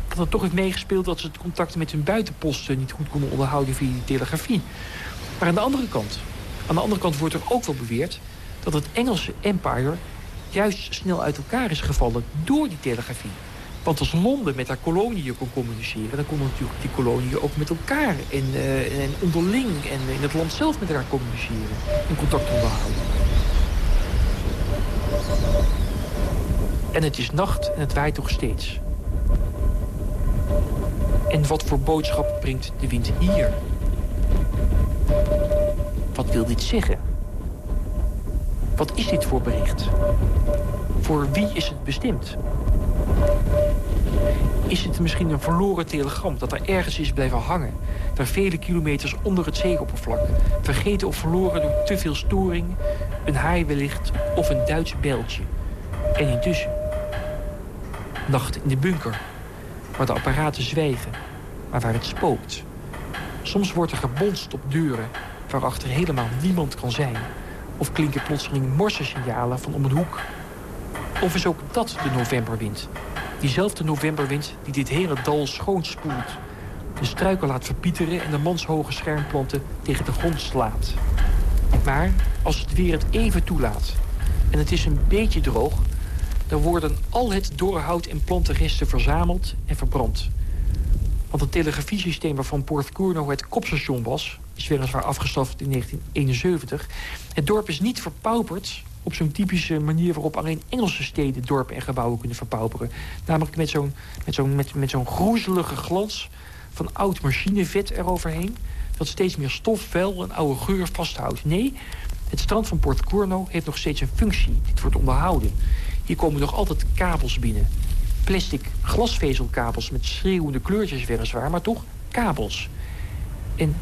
dat het toch heeft meegespeeld dat ze het contact met hun buitenposten niet goed konden onderhouden via die telegrafie. Maar aan de andere kant, aan de andere kant wordt er ook wel beweerd dat het Engelse empire juist snel uit elkaar is gevallen door die telegrafie. Want als Londen met haar koloniën kon communiceren... dan konden natuurlijk die koloniën ook met elkaar en, uh, en onderling... en in het land zelf met elkaar communiceren en contact onderhouden. En het is nacht en het waait nog steeds. En wat voor boodschap brengt de wind hier? Wat wil dit zeggen? Wat is dit voor bericht? Voor wie is het bestemd? Is het misschien een verloren telegram dat er ergens is blijven hangen... daar vele kilometers onder het zeeoppervlak... vergeten of verloren door te veel storing... een haai wellicht of een Duits bijltje. En intussen... Nacht in de bunker waar de apparaten zwijgen, maar waar het spookt. Soms wordt er gebonst op deuren waarachter helemaal niemand kan zijn. Of klinken plotseling morsensignalen van om een hoek. Of is ook dat de novemberwind? Diezelfde novemberwind die dit hele dal schoonspoelt. De struiken laat verpieteren en de manshoge schermplanten tegen de grond slaat. Maar als het weer het even toelaat en het is een beetje droog... Dan worden al het doorhout en plantenresten verzameld en verbrand. Want het telegrafiesysteem waarvan Port Courno het kopstation was... is weliswaar afgestraft in 1971. Het dorp is niet verpauperd op zo'n typische manier... waarop alleen Engelse steden, dorpen en gebouwen kunnen verpauperen. Namelijk met zo'n met zo'n met, met zo'n groezelige glans van oud machinevet eroverheen... dat steeds meer stof, vuil en oude geur vasthoudt. Nee, het strand van Port Courno heeft nog steeds een functie. Dit wordt onderhouden. Hier komen nog altijd kabels binnen. Plastic glasvezelkabels met schreeuwende kleurtjes weliswaar, maar toch kabels. En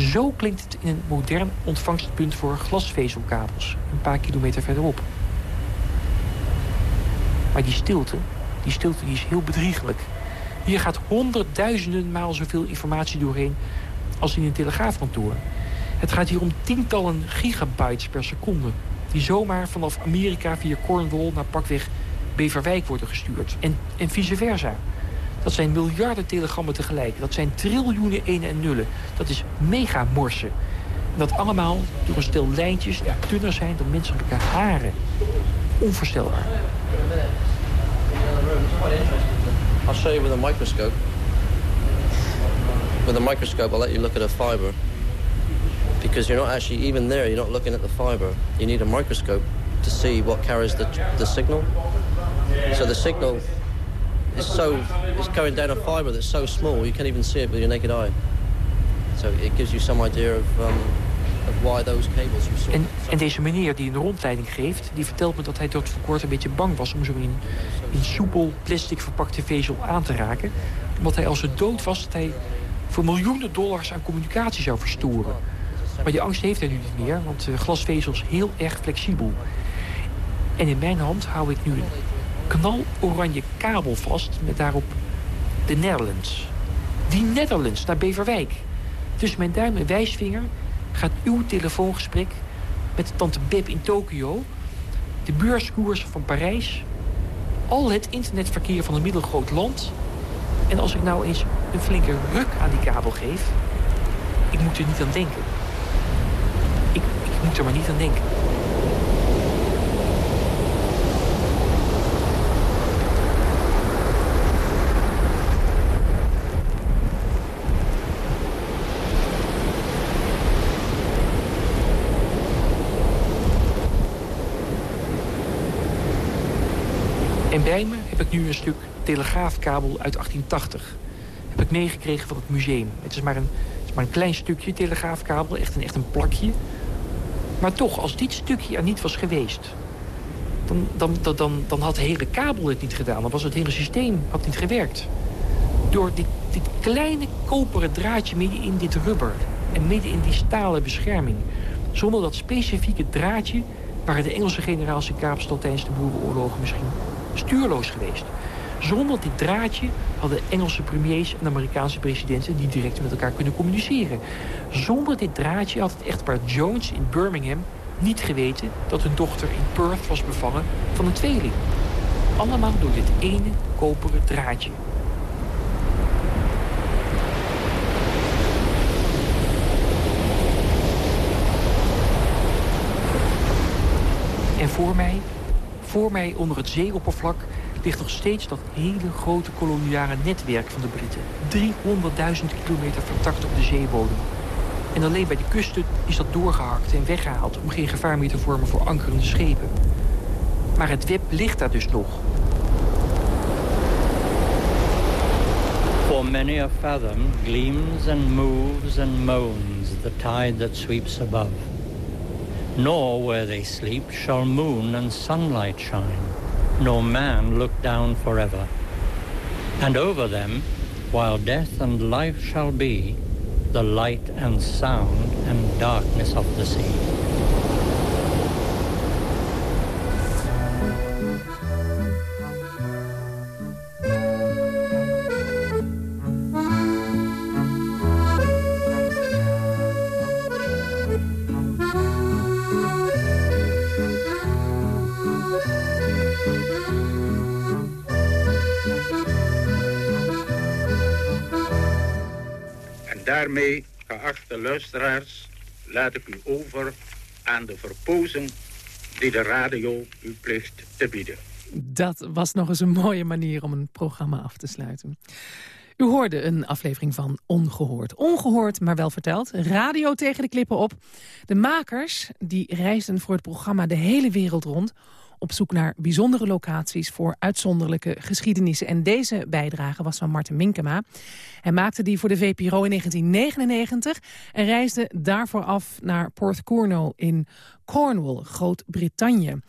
zo klinkt het in een modern ontvangstpunt voor glasvezelkabels. Een paar kilometer verderop. Maar die stilte, die stilte die is heel bedriegelijk. Hier gaat honderdduizenden maal zoveel informatie doorheen als in een telegraafkantoor. Het gaat hier om tientallen gigabytes per seconde die zomaar vanaf Amerika via Cornwall naar pakweg Beverwijk worden gestuurd. En, en vice versa. Dat zijn miljarden telegrammen tegelijk. Dat zijn triljoenen enen en nullen. Dat is mega morsen. En dat allemaal door een stel lijntjes die dunner zijn dan menselijke haren. Onvoorstelbaar. I'll show you with a microscope. With a microscope, I'll let you look at a fiber. because you're not actually even there. You're not looking at the fiber. You need a microscope to see what carries the, the signal. So the signal is so it's going down a fiber that's so small you can't even see it with your naked eye. So it gives you some idea of, um, of why those cables you saw. En, en deze meneer die een rondleiding geeft, die vertelt me dat hij tot voor kort een beetje bang was om zo in, in soepel plastic verpakte vezel aan te raken. Omdat hij als het dood was dat hij voor miljoenen dollars aan communicatie zou verstoren. Maar die angst heeft hij nu niet meer, want uh, glasvezel is heel erg flexibel. En in mijn hand hou ik nu knaloranje kabel vast met daarop de Netherlands. Die Netherlands naar Beverwijk. Tussen mijn duim en wijsvinger gaat uw telefoongesprek met tante Beb in Tokio... de beurskoers van Parijs... al het internetverkeer van een middelgroot land... en als ik nou eens een flinke ruk aan die kabel geef... ik moet er niet aan denken. Ik, ik moet er maar niet aan denken. Bij me heb ik nu een stuk telegraafkabel uit 1880. Heb ik meegekregen van het museum. Het is maar een, is maar een klein stukje telegraafkabel, echt een, echt een plakje. Maar toch, als dit stukje er niet was geweest... Dan, dan, dan, dan, dan had de hele kabel het niet gedaan. Dan was het hele systeem had niet gewerkt. Door dit, dit kleine koperen draadje midden in dit rubber... en midden in die stalen bescherming... zonder dat specifieke draadje... waren de Engelse generaals in Kaapstad tijdens de boerenoorlogen misschien stuurloos geweest. Zonder dit draadje hadden Engelse premiers en Amerikaanse presidenten niet direct met elkaar kunnen communiceren. Zonder dit draadje had het echtpaar Jones in Birmingham niet geweten dat hun dochter in Perth was bevangen van een tweeling. Allemaal door dit ene koperen draadje. En voor mij voor mij onder het zeeoppervlak ligt nog steeds dat hele grote koloniale netwerk van de Britten. 300.000 kilometer vertakt op de zeebodem. En alleen bij de kusten is dat doorgehakt en weggehaald... om geen gevaar meer te vormen voor ankerende schepen. Maar het web ligt daar dus nog. For many a fathom gleams and moves and moans the tide that sweeps above. Nor where they sleep shall moon and sunlight shine, nor man look down forever. And over them, while death and life shall be, the light and sound and darkness of the sea. Daarmee, geachte luisteraars, laat ik u over aan de verpozing die de radio u plicht te bieden. Dat was nog eens een mooie manier om een programma af te sluiten. U hoorde een aflevering van Ongehoord. Ongehoord, maar wel verteld. Radio tegen de klippen op. De makers die reisden voor het programma de hele wereld rond op zoek naar bijzondere locaties voor uitzonderlijke geschiedenissen. En deze bijdrage was van Martin Minkema. Hij maakte die voor de VPRO in 1999 en reisde daarvoor af naar Port Cornwall in Cornwall, Groot-Brittannië.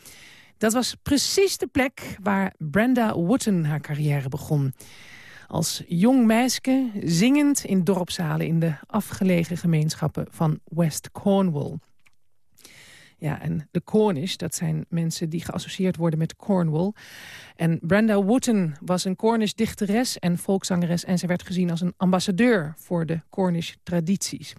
Dat was precies de plek waar Brenda Wooten haar carrière begon. Als jong meisje zingend in dorpszalen in de afgelegen gemeenschappen van West Cornwall. Ja, en de Cornish, dat zijn mensen die geassocieerd worden met Cornwall. En Brenda Wooten was een Cornish dichteres en volkszangeres... en ze werd gezien als een ambassadeur voor de Cornish tradities.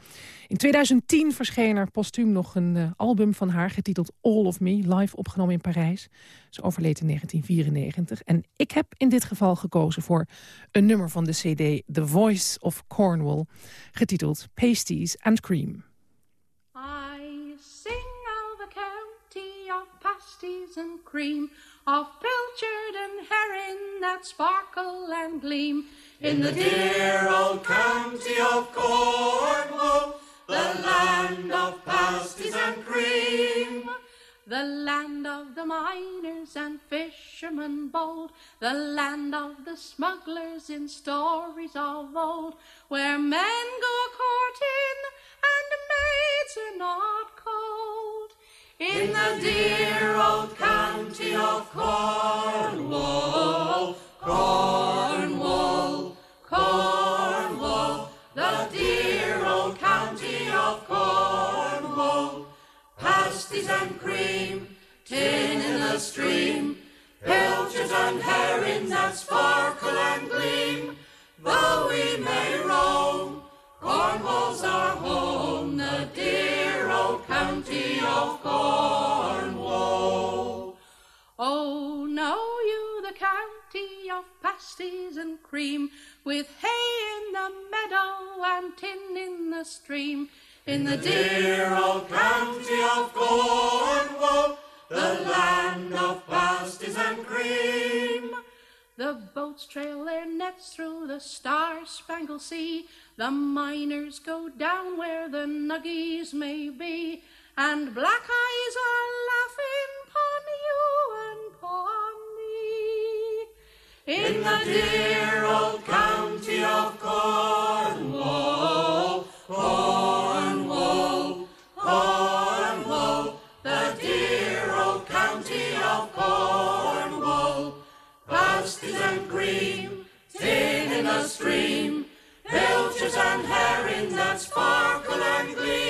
In 2010 verscheen er postuum nog een uh, album van haar... getiteld All of Me, live opgenomen in Parijs. Ze overleed in 1994. En ik heb in dit geval gekozen voor een nummer van de cd... The Voice of Cornwall, getiteld Pasties and Cream. Pasties and cream, of pilchard and herring that sparkle and gleam. In the dear old county of Cornwall, the land of pasties and cream. The land of the miners and fishermen bold, the land of the smugglers in stories of old, where men go courting and maids are not in the dear old county of Cornwall, Cornwall, Cornwall, the dear old county of Cornwall. Pasties and cream, tin in the stream, pilchards and herrings that sparkle and gleam. Though county of Cornwall. Oh, know you the county of pasties and cream, with hay in the meadow and tin in the stream? In the dear old county of Cornwall, the land of pasties and cream. The boats trail their nets through the star-spangled sea. The miners go down where the nuggies may be. And black eyes are laughing pon you and pon me. In the dear old county of Cornwall, Cornwall, Cornwall, the dear old county of Cornwall. Pasties and cream, tin in the stream, pilchards and herring that sparkle and gleam.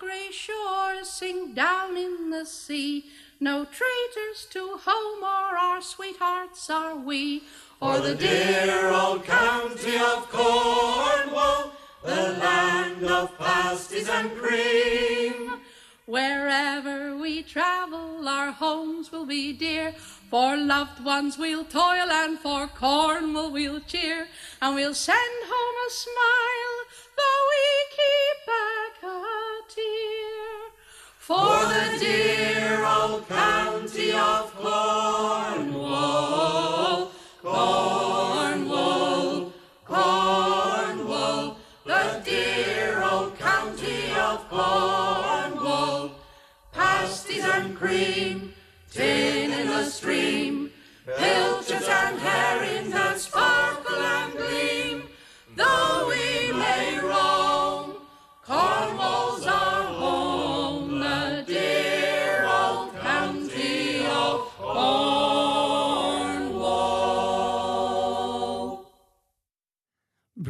Grey shores sink down in the sea, no traitors to home or our sweethearts are we. For the dear old county of Cornwall, the land of pasties and cream. Wherever we travel, our homes will be dear. For loved ones we'll toil, and for Cornwall we'll cheer. And we'll send home a smile, though we For the dear old county of Cornwall,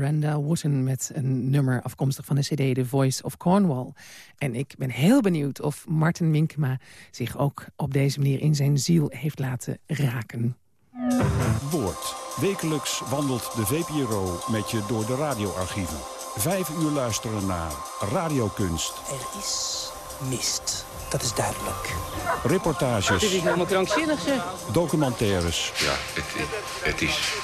Brenda Wooten met een nummer afkomstig van de cd The Voice of Cornwall. En ik ben heel benieuwd of Martin Minkema zich ook op deze manier in zijn ziel heeft laten raken. Woord. Wekelijks wandelt de VPRO met je door de radioarchieven. Vijf uur luisteren naar radiokunst. Er is mist, dat is duidelijk. Reportages. Dit is helemaal krankzinnig, zeg. Documentaires. Ja, het, het is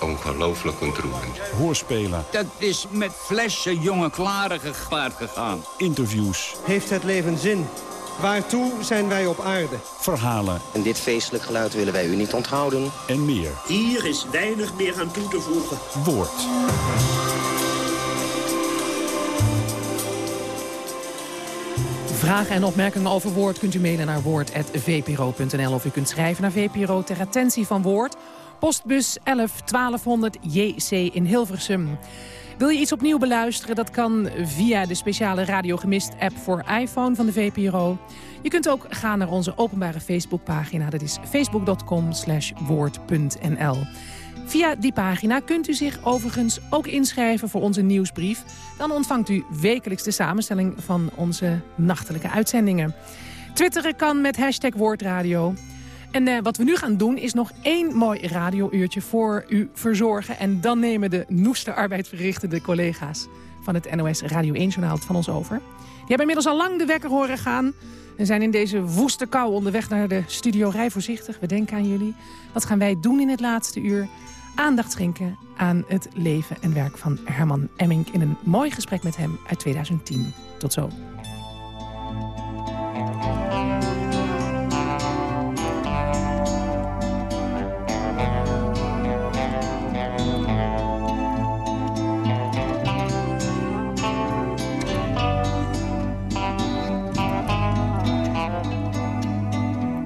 ongelooflijk ontroerend. Hoorspelen. Dat is met flessen jonge klaren gepaard gegaan. Interviews. Heeft het leven zin? Waartoe zijn wij op aarde? Verhalen. En dit feestelijk geluid willen wij u niet onthouden. En meer. Hier is weinig meer aan toe te voegen. Woord. Vragen en opmerkingen over Woord kunt u mailen naar woord.vpro.nl... of u kunt schrijven naar VPRO ter attentie van Woord. Postbus 11 1200 JC in Hilversum. Wil je iets opnieuw beluisteren? Dat kan via de speciale Radio Gemist app voor iPhone van de VPRO. Je kunt ook gaan naar onze openbare Facebookpagina. Dat is facebook.com woord.nl. Via die pagina kunt u zich overigens ook inschrijven voor onze nieuwsbrief. Dan ontvangt u wekelijks de samenstelling van onze nachtelijke uitzendingen. Twitteren kan met hashtag Woordradio. En eh, wat we nu gaan doen is nog één mooi radiouurtje voor u verzorgen. En dan nemen de noeste arbeid verrichtende collega's van het NOS Radio 1-journaal van ons over. Die hebben inmiddels al lang de wekker horen gaan. En zijn in deze woeste kou onderweg naar de studio. Rij voorzichtig, we denken aan jullie. Wat gaan wij doen in het laatste uur? Aandacht schenken aan het leven en werk van Herman Emmink... in een mooi gesprek met hem uit 2010. Tot zo.